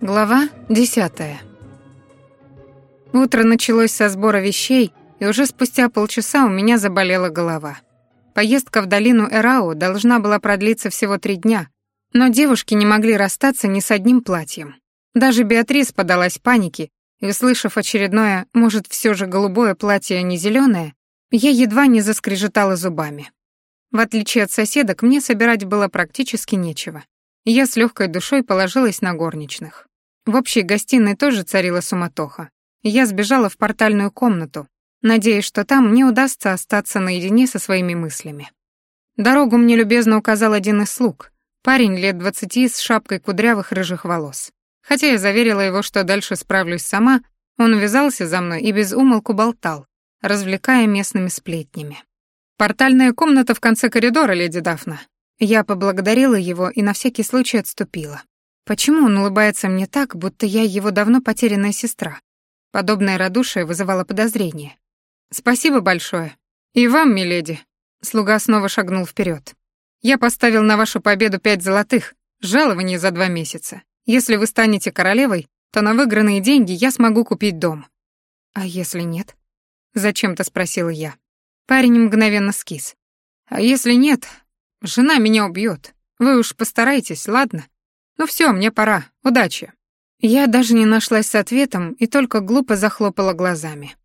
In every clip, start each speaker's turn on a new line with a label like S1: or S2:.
S1: Глава десятая. Утро началось со сбора вещей, и уже спустя полчаса у меня заболела голова. Поездка в долину Эрау должна была продлиться всего три дня, но девушки не могли расстаться ни с одним платьем. Даже Беатрис подалась панике, и, услышав очередное, может, все же голубое платье, а не зеленое, я едва не заскрежетала зубами. В отличие от соседок, мне собирать было практически нечего. Я с легкой душой положилась на горничных. В общей гостиной тоже царила суматоха. Я сбежала в портальную комнату, надеясь, что там мне удастся остаться наедине со своими мыслями. Дорогу мне любезно указал один из слуг, парень лет двадцати с шапкой кудрявых рыжих волос. Хотя я заверила его, что дальше справлюсь сама, он увязался за мной и без умолку болтал, развлекая местными сплетнями. «Портальная комната в конце коридора, леди Дафна». Я поблагодарила его и на всякий случай отступила. Почему он улыбается мне так, будто я его давно потерянная сестра? Подобное радушие вызывало подозрение. «Спасибо большое. И вам, миледи». Слуга снова шагнул вперед. «Я поставил на вашу победу пять золотых, жалование за два месяца. Если вы станете королевой, то на выигранные деньги я смогу купить дом». «А если нет?» — зачем-то спросила я. Парень мгновенно скис. «А если нет, жена меня убьет. Вы уж постарайтесь, ладно? Ну все, мне пора. Удачи». Я даже не нашлась с ответом и только глупо захлопала глазами.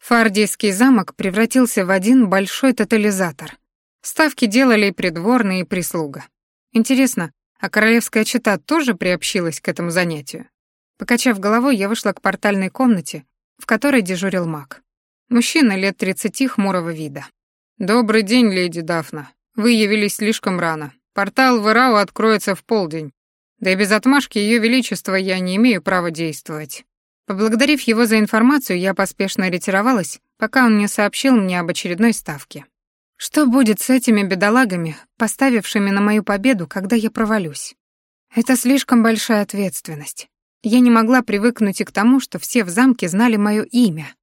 S1: Фардийский замок превратился в один большой тотализатор. Ставки делали и придворные, и прислуга. Интересно, а королевская чета тоже приобщилась к этому занятию? Покачав головой, я вышла к портальной комнате, в которой дежурил маг. Мужчина лет тридцати хмурого вида. «Добрый день, леди Дафна. Вы явились слишком рано. Портал в Ирау откроется в полдень. Да и без отмашки Ее Величества я не имею права действовать. Поблагодарив его за информацию, я поспешно ретировалась, пока он не сообщил мне об очередной ставке. Что будет с этими бедолагами, поставившими на мою победу, когда я провалюсь? Это слишком большая ответственность. Я не могла привыкнуть и к тому, что все в замке знали мое имя.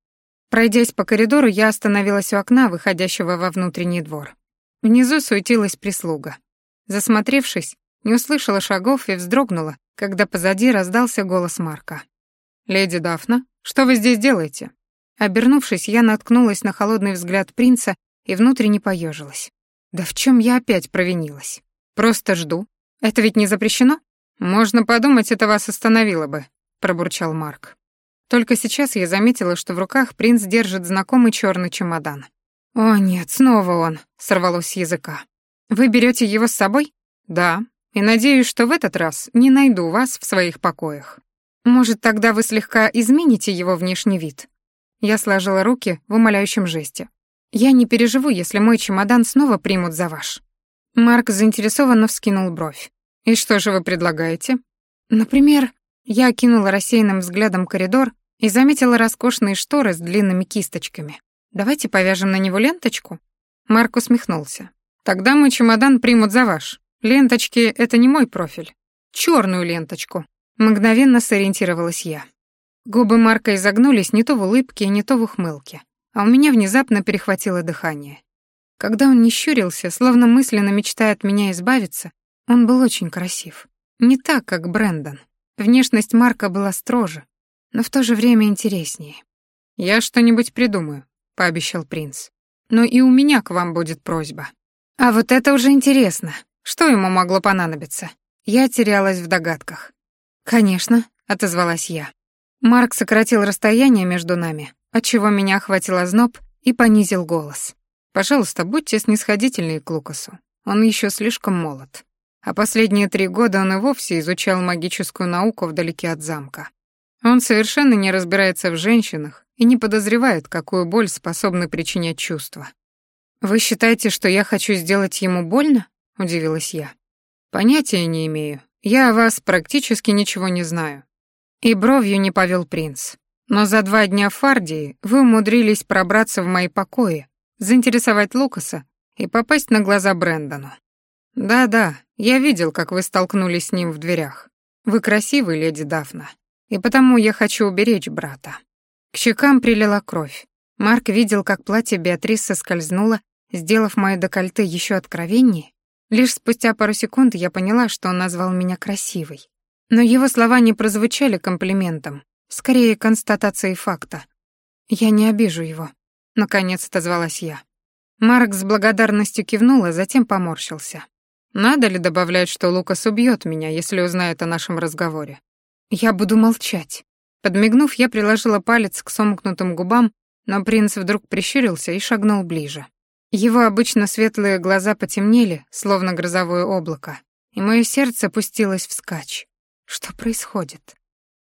S1: Пройдясь по коридору, я остановилась у окна, выходящего во внутренний двор. Внизу суетилась прислуга. Засмотревшись, не услышала шагов и вздрогнула, когда позади раздался голос Марка. «Леди Дафна, что вы здесь делаете?» Обернувшись, я наткнулась на холодный взгляд принца и внутренне поежилась. «Да в чем я опять провинилась? Просто жду. Это ведь не запрещено?» «Можно подумать, это вас остановило бы», — пробурчал Марк. Только сейчас я заметила, что в руках принц держит знакомый черный чемодан. «О нет, снова он», — сорвалось с языка. «Вы берете его с собой?» «Да», и надеюсь, что в этот раз не найду вас в своих покоях. Может, тогда вы слегка измените его внешний вид?» Я сложила руки в умоляющем жесте. «Я не переживу, если мой чемодан снова примут за ваш». Марк заинтересованно вскинул бровь. «И что же вы предлагаете?» «Например...» Я окинула рассеянным взглядом коридор и заметила роскошные шторы с длинными кисточками. «Давайте повяжем на него ленточку?» Марк усмехнулся. «Тогда мой чемодан примут за ваш. Ленточки — это не мой профиль. Черную ленточку. Мгновенно сориентировалась я. Губы Марка изогнулись не то в улыбке, не то в ухмылке, а у меня внезапно перехватило дыхание. Когда он не щурился, словно мысленно мечтая от меня избавиться, он был очень красив. Не так, как Брэндон. Внешность Марка была строже, но в то же время интереснее. «Я что-нибудь придумаю», — пообещал принц. «Но и у меня к вам будет просьба». «А вот это уже интересно», что ему могло понадобиться? Я терялась в догадках. «Конечно», — отозвалась я. Марк сократил расстояние между нами, отчего меня охватил озноб и понизил голос. «Пожалуйста, будьте снисходительны к Лукасу. Он еще слишком молод. А последние три года он и вовсе изучал магическую науку вдалеке от замка. Он совершенно не разбирается в женщинах и не подозревает, какую боль способны причинять чувства. Вы считаете, что я хочу сделать ему больно? — удивилась я. «Понятия не имею. Я о вас практически ничего не знаю». И бровью не повел принц. «Но за два дня в Фардии вы умудрились пробраться в мои покои, заинтересовать Лукаса и попасть на глаза Брэндону. Да-да, я видел, как вы столкнулись с ним в дверях. Вы красивый, леди Дафна, и потому я хочу уберечь брата». К щекам прилила кровь. Марк видел, как платье Беатрисы скользнуло, сделав моё декольте еще откровеннее, Лишь спустя пару секунд я поняла, что он назвал меня красивой. Но его слова не прозвучали комплиментом, скорее констатацией факта. Я не обижу его. Наконец отозвалась я. Марк с благодарностью кивнула, затем поморщился. Надо ли добавлять, что Лукас убьет меня, если узнает о нашем разговоре? Я буду молчать. Подмигнув, я приложила палец к сомкнутым губам, но принц вдруг прищурился и шагнул ближе. Его обычно светлые глаза потемнели, словно грозовое облако, и мое сердце пустилось вскачь. Что происходит?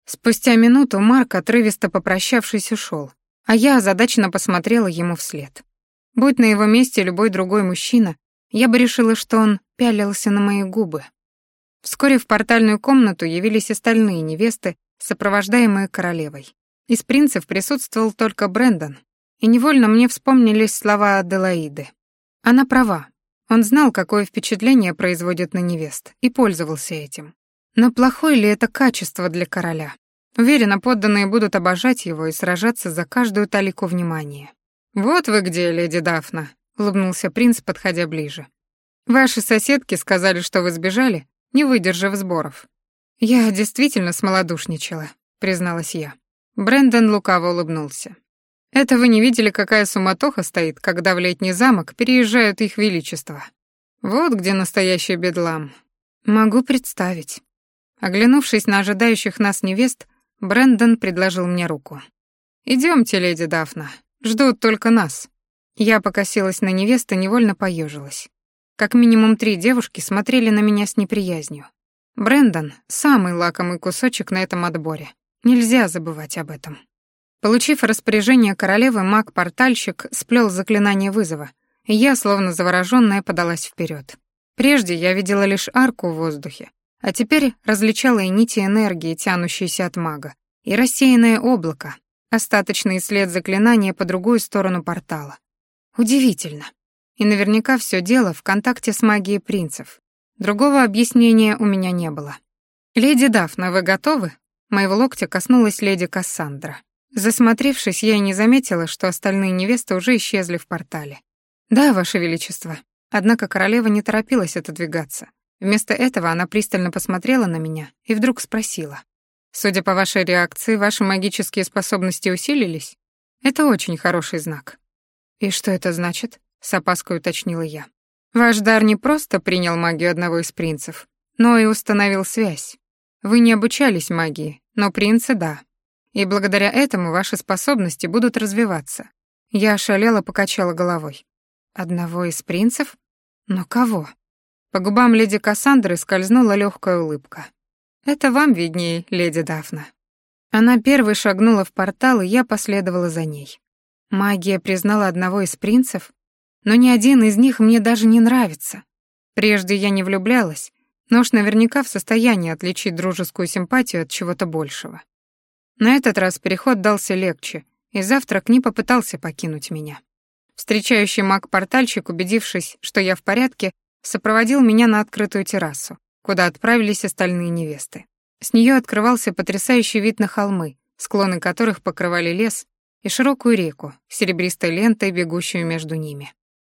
S1: Спустя минуту Марк, отрывисто попрощавшись, ушел, а я озадаченно посмотрела ему вслед. Будь на его месте любой другой мужчина, я бы решила, что он пялился на мои губы. Вскоре в портальную комнату явились остальные невесты, сопровождаемые королевой. Из принцев присутствовал только Брэндон, и невольно мне вспомнились слова Аделаиды. Она права. Он знал, какое впечатление производит на невест, и пользовался этим. Но плохое ли это качество для короля? Уверена, подданные будут обожать его и сражаться за каждую талику внимания. «Вот вы где, леди Дафна», — улыбнулся принц, подходя ближе. «Ваши соседки сказали, что вы сбежали, не выдержав сборов». «Я действительно смолодушничала», — призналась я. Брэндон лукаво улыбнулся. «Это вы не видели, какая суматоха стоит, когда в летний замок переезжают их величество? Вот где настоящий бедлам. Могу представить». Оглянувшись на ожидающих нас невест, Брэндон предложил мне руку. Идемте, леди Дафна. Ждут только нас». Я покосилась на невесту, невольно поежилась. Как минимум три девушки смотрели на меня с неприязнью. Брэндон — самый лакомый кусочек на этом отборе. Нельзя забывать об этом. Получив распоряжение королевы, маг-портальщик сплел заклинание вызова, и я, словно заворожённая, подалась вперед. Прежде я видела лишь арку в воздухе, а теперь различала и нити энергии, тянущиеся от мага, и рассеянное облако, остаточный след заклинания по другую сторону портала. Удивительно. И наверняка все дело в контакте с магией принцев. Другого объяснения у меня не было. «Леди Дафна, вы готовы?» Моего локтя коснулась леди Кассандра. Засмотревшись, я и не заметила, что остальные невесты уже исчезли в портале. «Да, Ваше Величество». Однако королева не торопилась отодвигаться. Вместо этого она пристально посмотрела на меня и вдруг спросила. «Судя по вашей реакции, ваши магические способности усилились? Это очень хороший знак». «И что это значит?» — с опаской уточнила я. «Ваш дар не просто принял магию одного из принцев, но и установил связь. Вы не обучались магии, но принцы — да. И благодаря этому ваши способности будут развиваться». Я ошалела, покачала головой. «Одного из принцев? Но кого?» По губам леди Кассандры скользнула легкая улыбка. «Это вам виднее, леди Дафна». Она первой шагнула в портал, и я последовала за ней. Магия признала одного из принцев, но ни один из них мне даже не нравится. Прежде я не влюблялась, но уж наверняка в состоянии отличить дружескую симпатию от чего-то большего. На этот раз переход дался легче, и завтрак не попытался покинуть меня. Встречающий маг-портальщик, убедившись, что я в порядке, сопроводил меня на открытую террасу, куда отправились остальные невесты. С нее открывался потрясающий вид на холмы, склоны которых покрывали лес, и широкую реку, серебристой лентой, бегущую между ними.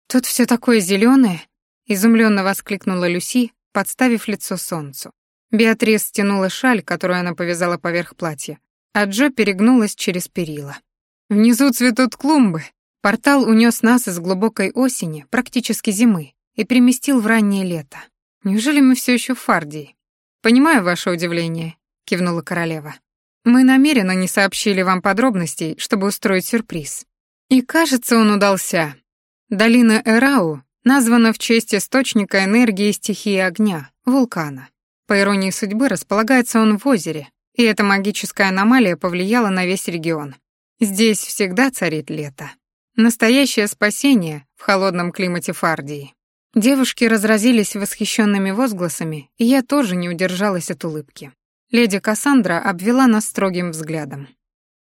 S1: «Тут все такое зеленое, изумленно воскликнула Люси, подставив лицо солнцу. Беатрис стянула шаль, которую она повязала поверх платья, а Джо перегнулась через перила. «Внизу цветут клумбы», Портал унес нас из глубокой осени, практически зимы, и переместил в раннее лето. Неужели мы все еще в Фардии? Понимаю ваше удивление, кивнула королева. Мы намеренно не сообщили вам подробностей, чтобы устроить сюрприз. И кажется, он удался. Долина Эрау названа в честь источника энергии стихии огня, вулкана. По иронии судьбы, располагается он в озере, и эта магическая аномалия повлияла на весь регион. Здесь всегда царит лето. Настоящее спасение в холодном климате Фардии. Девушки разразились восхищенными возгласами, и я тоже не удержалась от улыбки. Леди Кассандра обвела нас строгим взглядом.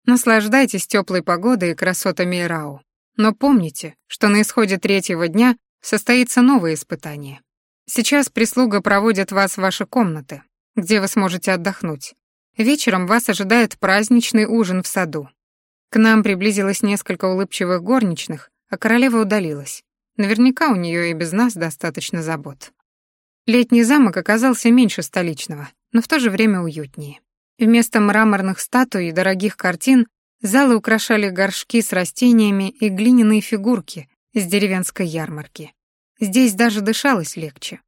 S1: Наслаждайтесь теплой погодой и красотами Ирау. Но помните, что на исходе третьего дня состоится новое испытание. Сейчас прислуга проводит вас в ваши комнаты, где вы сможете отдохнуть. Вечером вас ожидает праздничный ужин в саду. К нам приблизилось несколько улыбчивых горничных, а королева удалилась. Наверняка у нее и без нас достаточно забот. Летний замок оказался меньше столичного, но в то же время уютнее. Вместо мраморных статуй и дорогих картин залы украшали горшки с растениями и глиняные фигурки с деревенской ярмарки. Здесь даже дышалось легче.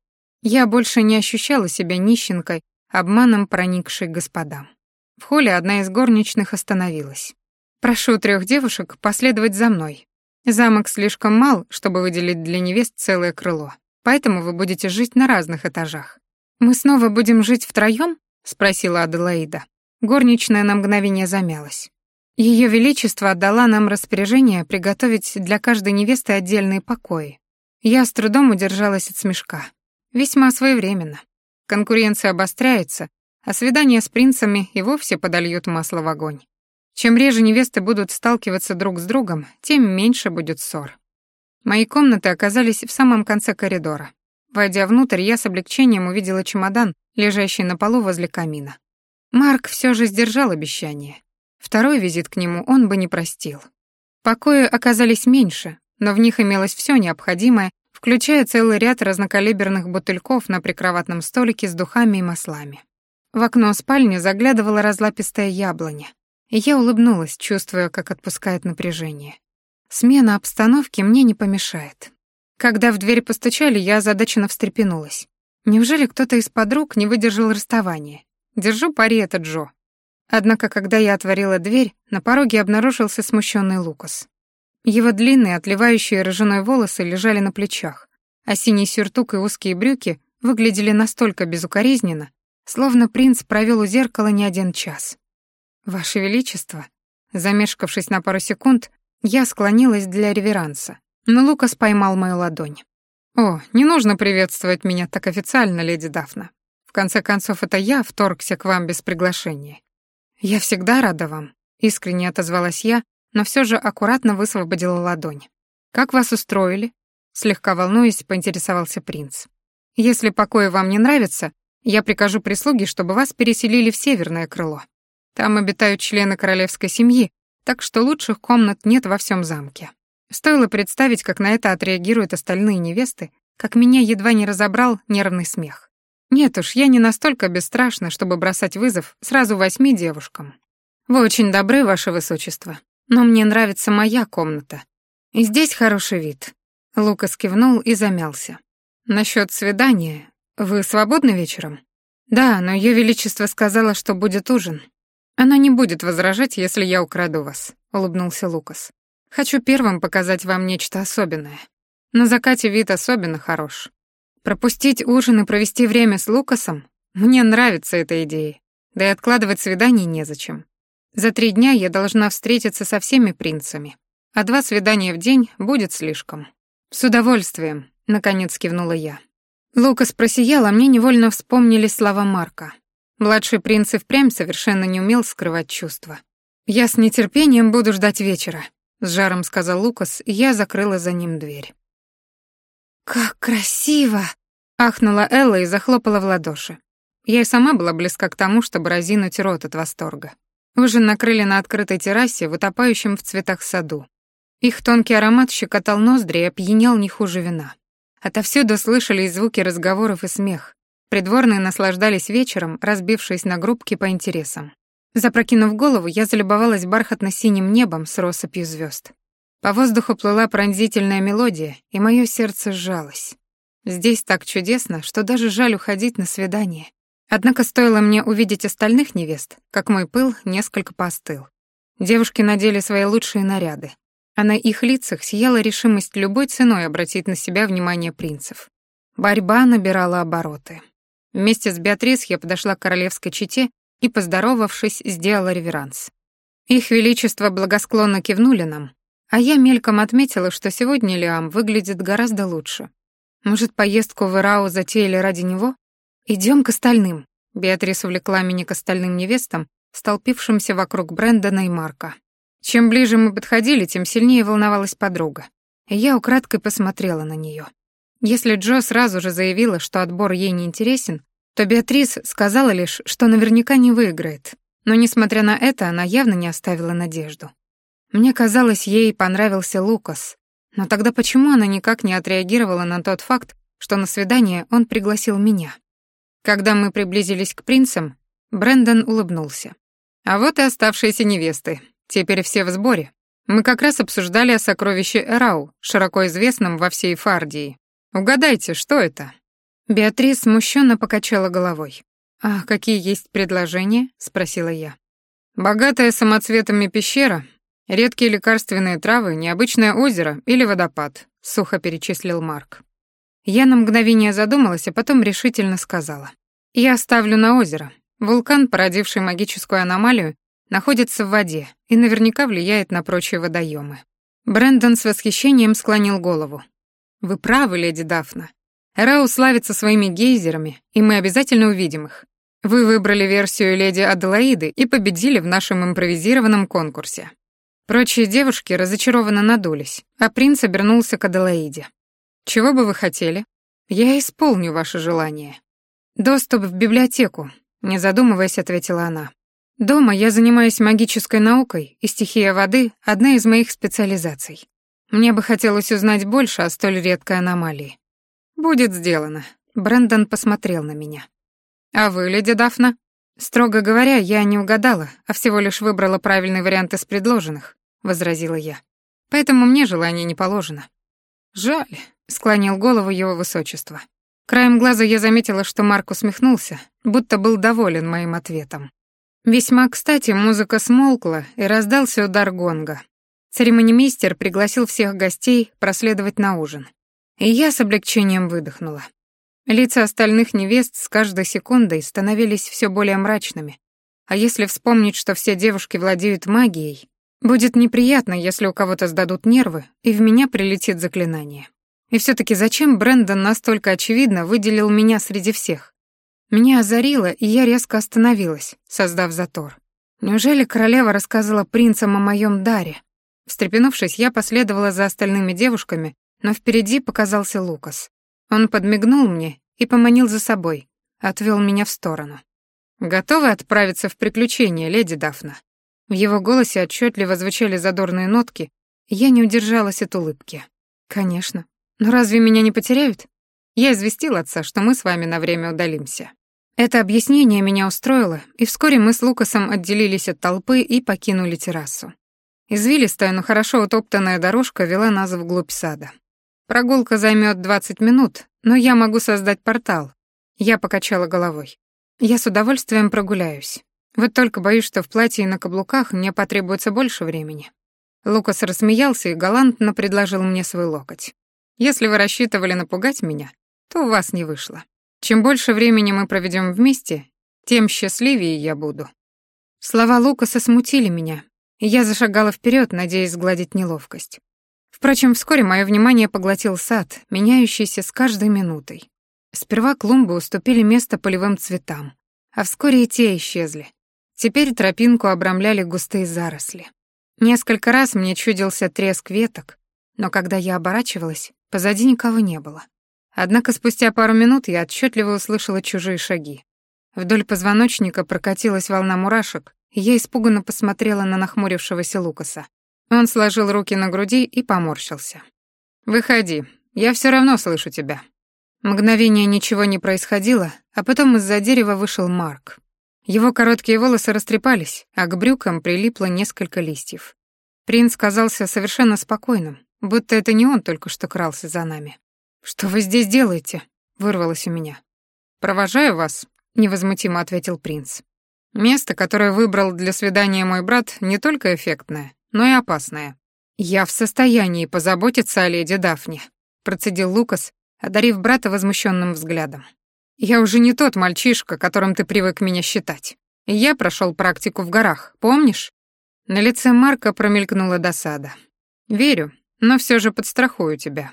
S1: Я больше не ощущала себя нищенкой, обманом проникшей господам. В холле одна из горничных остановилась. «Прошу трех девушек последовать за мной. Замок слишком мал, чтобы выделить для невест целое крыло, поэтому вы будете жить на разных этажах. Мы снова будем жить втроём?» — спросила Аделаида. Горничная на мгновение замялась. Ее Величество отдала нам распоряжение приготовить для каждой невесты отдельные покои. Я с трудом удержалась от смешка. Весьма своевременно. Конкуренция обостряется, а свидания с принцами и вовсе подольют масло в огонь. Чем реже невесты будут сталкиваться друг с другом, тем меньше будет ссор. Мои комнаты оказались в самом конце коридора. Войдя внутрь, я с облегчением увидела чемодан, лежащий на полу возле камина. Марк все же сдержал обещание. Второй визит к нему он бы не простил. Покои оказались меньше, но в них имелось все необходимое, включая целый ряд разнокалиберных бутыльков на прикроватном столике с духами и маслами. В окно спальни заглядывала разлапистая яблоня, и я улыбнулась, чувствуя, как отпускает напряжение. Смена обстановки мне не помешает. Когда в дверь постучали, я озадаченно встрепенулась. Неужели кто-то из подруг не выдержал расставания? Держу пари это Джо. Однако, когда я отворила дверь, на пороге обнаружился смущенный Лукас. Его длинные, отливающие рыжиной волосы лежали на плечах, а синий сюртук и узкие брюки выглядели настолько безукоризненно, словно принц провел у зеркала не один час. «Ваше Величество», замешкавшись на пару секунд, я склонилась для реверанса, но Лукас поймал мою ладонь. «О, не нужно приветствовать меня так официально, леди Дафна. В конце концов, это я вторгся к вам без приглашения. Я всегда рада вам», — искренне отозвалась я, но все же аккуратно высвободила ладонь. «Как вас устроили?» Слегка волнуясь, поинтересовался принц. «Если покои вам не нравятся, я прикажу прислуге, чтобы вас переселили в северное крыло. Там обитают члены королевской семьи, так что лучших комнат нет во всем замке». Стоило представить, как на это отреагируют остальные невесты, как меня едва не разобрал нервный смех. Нет уж, я не настолько бесстрашна, чтобы бросать вызов сразу восьми девушкам. Вы очень добры, ваше высочество, но мне нравится моя комната. И здесь хороший вид». Лукас кивнул и замялся. «Насчёт свидания. Вы свободны вечером?» «Да, но Её Величество сказала, что будет ужин. Она не будет возражать, если я украду вас», — улыбнулся Лукас. «Хочу первым показать вам нечто особенное. На закате вид особенно хорош. Пропустить ужин и провести время с Лукасом? Мне нравится эта идея. Да и откладывать свидание незачем. За три дня я должна встретиться со всеми принцами, а два свидания в день будет слишком. С удовольствием, наконец кивнула я. Лукас просиял, а мне невольно вспомнили слова Марка. Младший принц и впрямь совершенно не умел скрывать чувства. «Я с нетерпением буду ждать вечера», — с жаром сказал Лукас, и я закрыла за ним дверь. «Как красиво!» — ахнула Элла и захлопала в ладоши. Я и сама была близка к тому, чтобы разинуть рот от восторга. Ужин накрыли на открытой террасе в утопающем в цветах саду. Их тонкий аромат щекотал ноздри и опьянял не хуже вина. Отовсюду слышались звуки разговоров и смех. Придворные наслаждались вечером, разбившись на группки по интересам. Запрокинув голову, я залюбовалась бархатно-синим небом с россыпью звезд. По воздуху плыла пронзительная мелодия, и мое сердце сжалось. Здесь так чудесно, что даже жаль уходить на свидание. Однако стоило мне увидеть остальных невест, как мой пыл несколько поостыл. Девушки надели свои лучшие наряды, а на их лицах сияла решимость любой ценой обратить на себя внимание принцев. Борьба набирала обороты. Вместе с Беатрис я подошла к королевской чете и, поздоровавшись, сделала реверанс. Их величество благосклонно кивнули нам, а я мельком отметила, что сегодня Лиам выглядит гораздо лучше. Может, поездку в Ирау затеяли ради него? Идем к остальным. Беатрис увлекла меня к остальным невестам, столпившимся вокруг Брэндона и Марка. Чем ближе мы подходили, тем сильнее волновалась подруга. И я украдкой посмотрела на нее. Если Джо сразу же заявила, что отбор ей не интересен, то Беатрис сказала лишь, что наверняка не выиграет. Но, несмотря на это, она явно не оставила надежду. Мне казалось, ей понравился Лукас. Но тогда почему она никак не отреагировала на тот факт, что на свидание он пригласил меня. Когда мы приблизились к принцам, Брэндон улыбнулся. «А вот и оставшиеся невесты. Теперь все в сборе. Мы как раз обсуждали о сокровище Эрау, широко известном во всей Фардии. Угадайте, что это?» Беатрис смущенно покачала головой. «А какие есть предложения?» — спросила я. «Богатая самоцветами пещера, редкие лекарственные травы, необычное озеро или водопад», — сухо перечислил Марк. Я на мгновение задумалась, а потом решительно сказала. «Я ставлю на озеро. Вулкан, породивший магическую аномалию, находится в воде и наверняка влияет на прочие водоемы. Брэндон с восхищением склонил голову. «Вы правы, леди Дафна. Рау славится своими гейзерами, и мы обязательно увидим их. Вы выбрали версию леди Аделаиды и победили в нашем импровизированном конкурсе». Прочие девушки разочарованно надулись, а принц обернулся к Аделаиде. Чего бы вы хотели? Я исполню ваше желание. Доступ в библиотеку, не задумываясь, ответила она. Дома я занимаюсь магической наукой, и стихия воды — одна из моих специализаций. Мне бы хотелось узнать больше о столь редкой аномалии. Будет сделано. Брэндон посмотрел на меня. А вы, леди Дафна? Строго говоря, я не угадала, а всего лишь выбрала правильный вариант из предложенных, возразила я. Поэтому мне желание не положено. Жаль, склонил голову его высочество. Краем глаза я заметила, что Марк усмехнулся, будто был доволен моим ответом. Весьма кстати, музыка смолкла, и раздался удар гонга. Церемонимейстер пригласил всех гостей проследовать на ужин. И я с облегчением выдохнула. Лица остальных невест с каждой секундой становились все более мрачными. А если вспомнить, что все девушки владеют магией, будет неприятно, если у кого-то сдадут нервы, и в меня прилетит заклинание. И все таки зачем Брэндон настолько очевидно выделил меня среди всех? Меня озарило, и я резко остановилась, создав затор. Неужели королева рассказала принцам о моем даре? Встрепенувшись, я последовала за остальными девушками, но впереди показался Лукас. Он подмигнул мне и поманил за собой, отвел меня в сторону. «Готовы отправиться в приключение, леди Дафна?» В его голосе отчетливо звучали задорные нотки, и я не удержалась от улыбки. «Конечно. Но разве меня не потеряют? Я известил отца, что мы с вами на время удалимся. Это объяснение меня устроило, и вскоре мы с Лукасом отделились от толпы и покинули террасу. Извилистая, но хорошо утоптанная дорожка вела нас вглубь сада. Прогулка займет 20 минут, но я могу создать портал. Я покачала головой. Я с удовольствием прогуляюсь. Вот только боюсь, что в платье и на каблуках мне потребуется больше времени. Лукас рассмеялся и галантно предложил мне свой локоть. Если вы рассчитывали напугать меня, то у вас не вышло. Чем больше времени мы проведем вместе, тем счастливее я буду». Слова Лукаса смутили меня, и я зашагала вперед, надеясь сгладить неловкость. Впрочем, вскоре мое внимание поглотил сад, меняющийся с каждой минутой. Сперва клумбы уступили место полевым цветам, а вскоре и те исчезли. Теперь тропинку обрамляли густые заросли. Несколько раз мне чудился треск веток, но когда я оборачивалась, Позади никого не было. Однако спустя пару минут я отчетливо услышала чужие шаги. Вдоль позвоночника прокатилась волна мурашек, и я испуганно посмотрела на нахмурившегося Лукаса. Он сложил руки на груди и поморщился. «Выходи, я все равно слышу тебя». Мгновение ничего не происходило, а потом из-за дерева вышел Марк. Его короткие волосы растрепались, а к брюкам прилипло несколько листьев. Принц казался совершенно спокойным, Будто это не он только что крался за нами. «Что вы здесь делаете?» — вырвалось у меня. «Провожаю вас», — невозмутимо ответил принц. «Место, которое выбрал для свидания мой брат, не только эффектное, но и опасное. Я в состоянии позаботиться о леди Дафне», — процедил Лукас, одарив брата возмущенным взглядом. «Я уже не тот мальчишка, которым ты привык меня считать. Я прошел практику в горах, помнишь?» На лице Марка промелькнула досада. «Верю, но все же подстрахую тебя».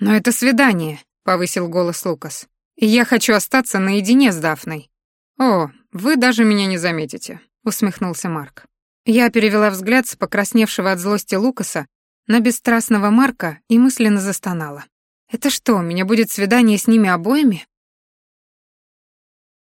S1: «Но это свидание», — повысил голос Лукас. «И я хочу остаться наедине с Дафной». «О, вы даже меня не заметите», — усмехнулся Марк. Я перевела взгляд с покрасневшего от злости Лукаса на бесстрастного Марка и мысленно застонала. «Это что, у меня будет свидание с ними обоими?»